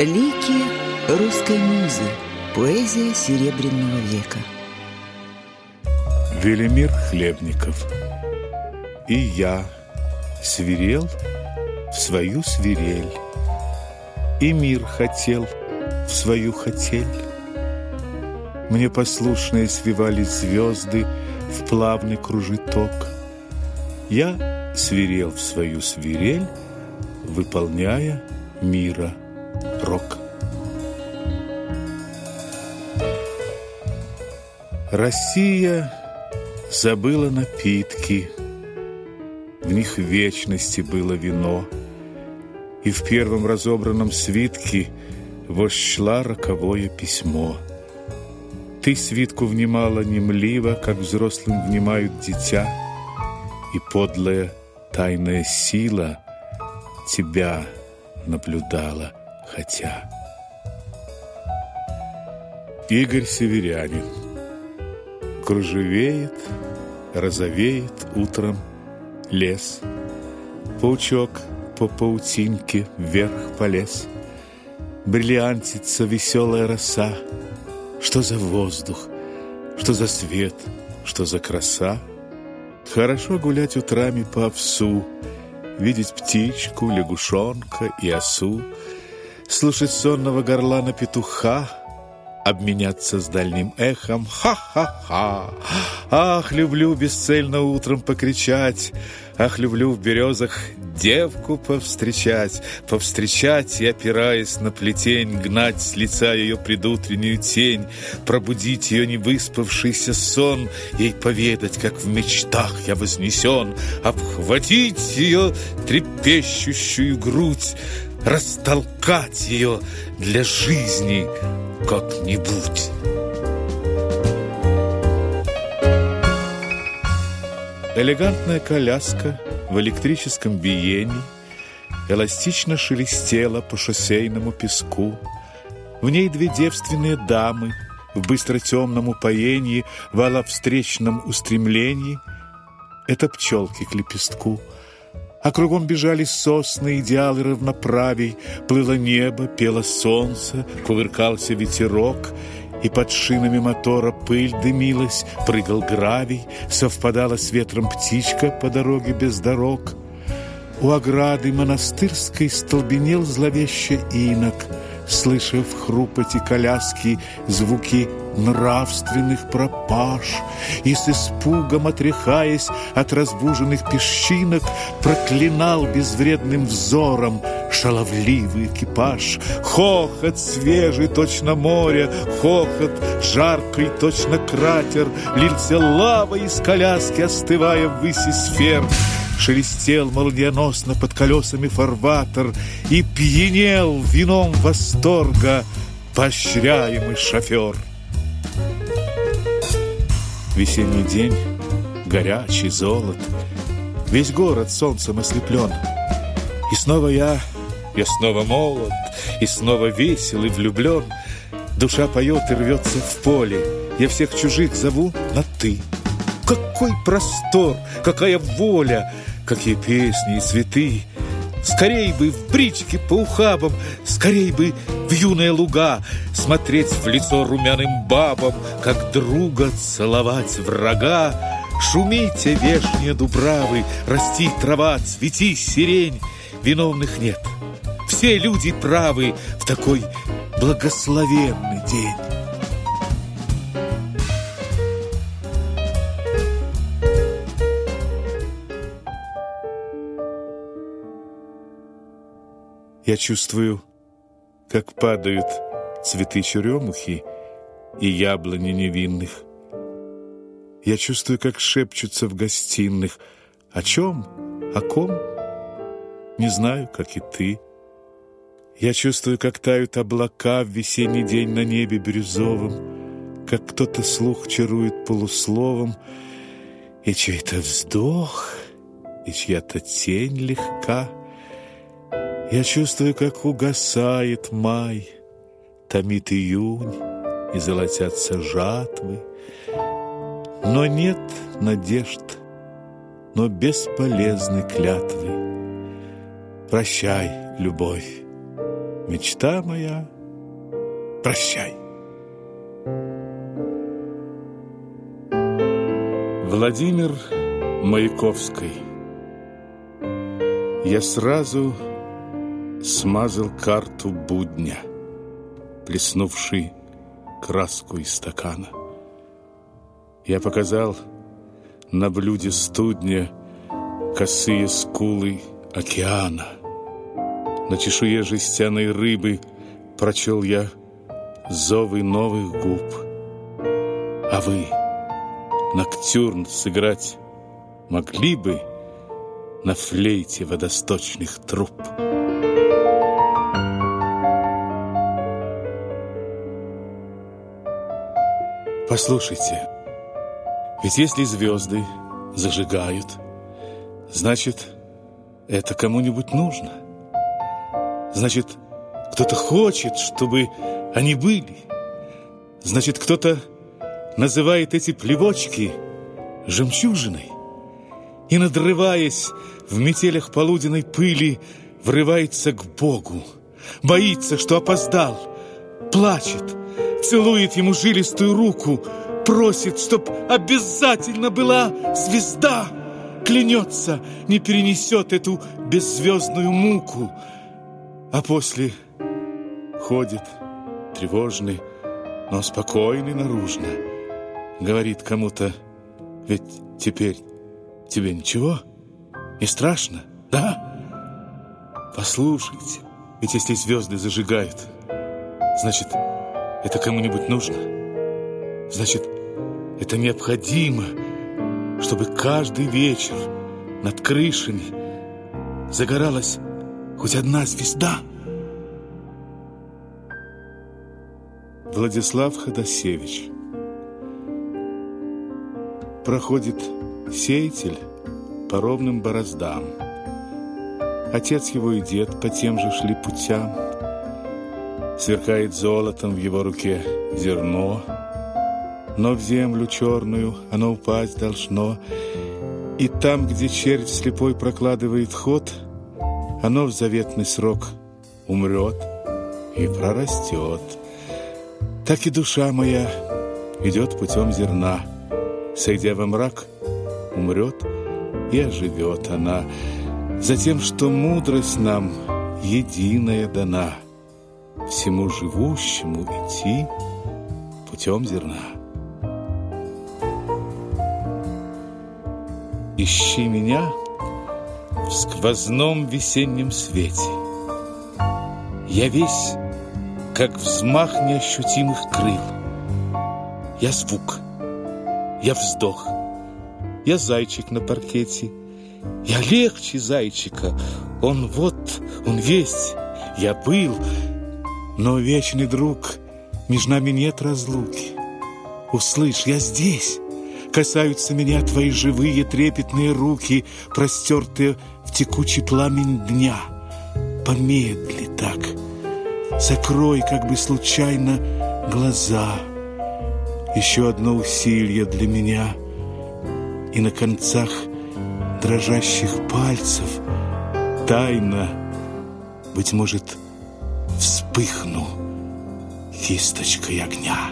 Лики русской музы. Поэзия Серебряного века. Велимир Хлебников. И я свирел в свою свирель, И мир хотел в свою хотель. Мне послушные свивались звезды В плавный кружиток. Я свирел в свою свирель, Выполняя мира рок. Россия забыла напитки, В них вечности было вино, И в первом разобранном свитке Вощла роковое письмо. Ты свитку внимала немливо, Как взрослым внимают дитя, И подлая тайная сила Тебя наблюдала — хотя. Игорь Северянин Кружевеет, розовеет утром лес. Паучок по паутинке вверх полез. Бриллиантится веселая роса. Что за воздух, что за свет, что за краса. Хорошо гулять утрами по овсу, Видеть птичку, лягушонка и осу — слушать сонного горлана петуха, обменяться с дальним эхом. «Ха-ха-ха!» Ах, люблю бесцельно утром покричать, Ах, люблю в березах девку повстречать, Повстречать и, опираясь на плетень, Гнать с лица ее предутреннюю тень, Пробудить ее невыспавшийся сон, Ей поведать, как в мечтах я вознесен, Обхватить ее трепещущую грудь, растолкать ее для жизни как-нибудь. Элегантная коляска в электрическом биении эластично шелестела по шоссейному песку. В ней две девственные дамы в быстро-темном упоении, вала встречном устремлении. Это пчелки к лепестку — а кругом бежали сосны, идеалы равноправий, Плыло небо, пело солнце, кувыркался ветерок, И под шинами мотора пыль дымилась, прыгал гравий, Совпадала с ветром птичка по дороге без дорог. У ограды монастырской столбенел зловеще инок — слыша в хрупоте коляски звуки нравственных пропаж, и с испугом отряхаясь от разбуженных песчинок, проклинал безвредным взором шаловливый экипаж. Хохот свежий, точно море, хохот жаркий, точно кратер, лился лава из коляски, остывая в выси сфер. Шелестел молниеносно под колесами фарватер И пьянел вином восторга Поощряемый шофер. Весенний день, горячий золот, Весь город солнцем ослеплен. И снова я, я снова молод, И снова весел и влюблен. Душа поет и рвется в поле, Я всех чужих зову на «ты». Какой простор, какая воля, какие песни и цветы! Скорей бы в бричке по ухабам, скорей бы в юные луга, Смотреть в лицо румяным бабам, как друга целовать врага. Шумите, вешние дубравы, расти трава, цвети сирень, Виновных нет, все люди правы в такой благословенный день. Я чувствую, как падают цветы черемухи и яблони невинных. Я чувствую, как шепчутся в гостиных. О чем? О ком? Не знаю, как и ты. Я чувствую, как тают облака в весенний день на небе бирюзовом, как кто-то слух чарует полусловом, и чей-то вздох, и чья-то тень легка — я чувствую, как угасает май, Томит июнь, и золотятся жатвы. Но нет надежд, но бесполезны клятвы. Прощай, любовь, мечта моя, прощай. Владимир Маяковский Я сразу смазал карту будня, Плеснувший краску из стакана. Я показал на блюде студня Косые скулы океана. На чешуе жестяной рыбы Прочел я зовы новых губ. А вы, ноктюрн сыграть Могли бы на флейте водосточных труб? Послушайте, ведь если звезды зажигают, значит, это кому-нибудь нужно. Значит, кто-то хочет, чтобы они были. Значит, кто-то называет эти плевочки жемчужиной и, надрываясь в метелях полуденной пыли, врывается к Богу, боится, что опоздал, плачет, целует ему жилистую руку, просит, чтоб обязательно была звезда, клянется, не перенесет эту беззвездную муку, а после ходит тревожный, но спокойный наружно, говорит кому-то, ведь теперь тебе ничего, не страшно, да? Послушайте, ведь если звезды зажигают, значит, это кому-нибудь нужно? Значит, это необходимо, чтобы каждый вечер над крышами загоралась хоть одна звезда. Владислав Ходосевич Проходит сеятель по ровным бороздам. Отец его и дед по тем же шли путям. Сверкает золотом в его руке зерно, Но в землю черную оно упасть должно, И там, где червь слепой прокладывает ход, Оно в заветный срок умрет и прорастет. Так и душа моя идет путем зерна, Сойдя во мрак, умрет и оживет она, Затем, что мудрость нам единая дана — всему живущему идти путем зерна. Ищи меня в сквозном весеннем свете. Я весь, как взмах неощутимых крыл. Я звук, я вздох, я зайчик на паркете. Я легче зайчика, он вот, он весь, я был, но, вечный друг, между нами нет разлуки. Услышь, я здесь. Касаются меня твои живые трепетные руки, простертые в текучий пламень дня. Помедли так, закрой как бы случайно глаза. Еще одно усилие для меня, и на концах дрожащих пальцев тайна, быть может, вспыхну кисточкой огня.